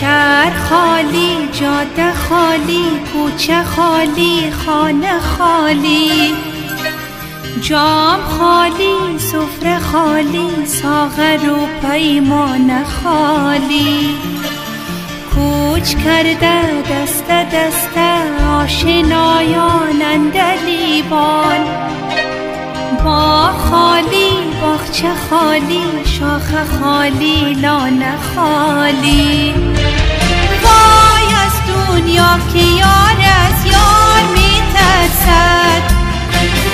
شهر خالی جاده خالی کوچه خالی خانه خالی. جام خالی سفره خالی ساغر و پیمان خالی. کوچ کرده دست دست آشنایان اندلیبان. با خالی باغچه خالی؟ شاخ خالی لانه خالی. وای از دنیا که یار از یار میترسد.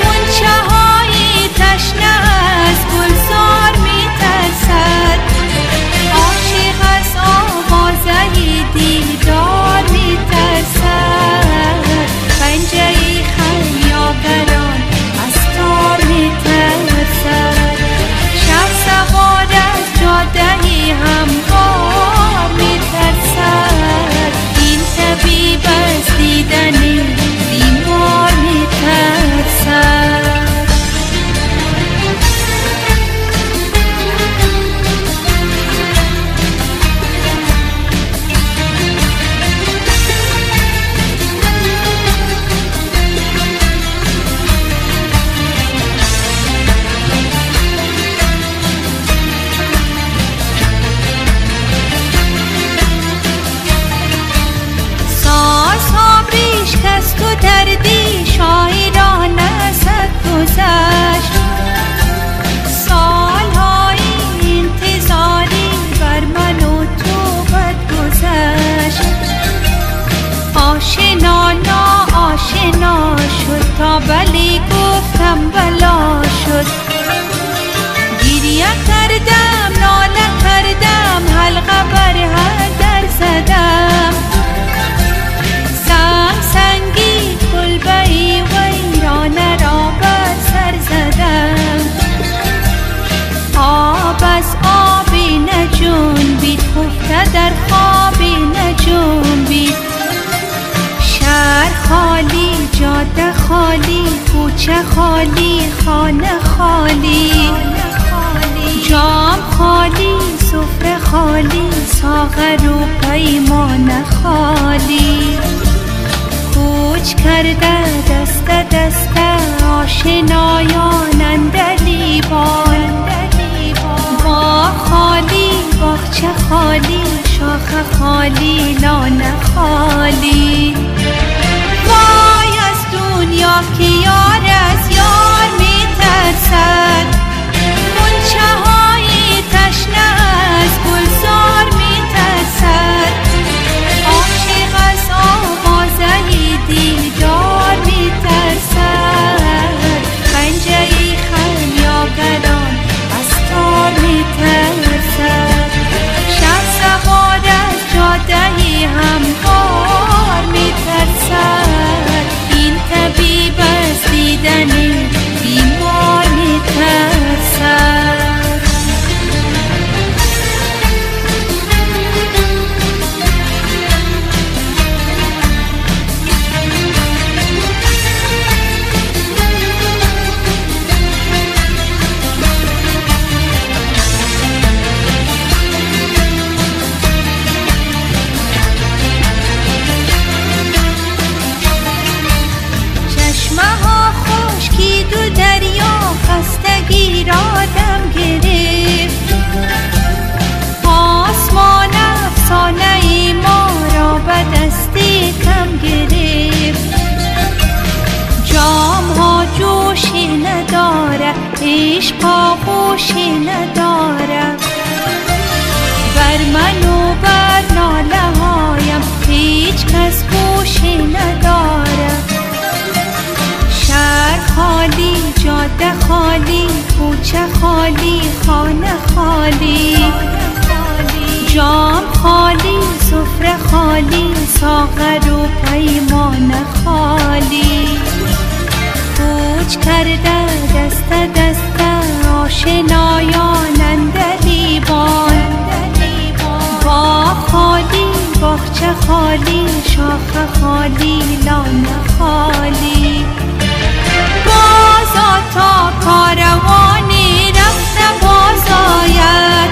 منچه هایی آشنا نا آشنا شد تا بلی گفتم بلا شد. گریه کردم خانه خالی. جام خالی سفره خالی ساغر و پیمان خالی. کوچ کرده دست دست آشنایان اندلیبان با خالی باغچه خالی شاخ خالی لانه خالی. وای از دنیا که یار از یار. از بر من و بر ناله هایم هیچ کس گوشی نداره. شهر خالی جاده خالی کوچه خالی خانه خالی. جام خالی سفره خالی ساغر و پیمان خالی. کوچ کرده دست دست آشنایان باغچه خالی شاخ خالی لانه خالی. بازا تا کاروانی رفت بازاید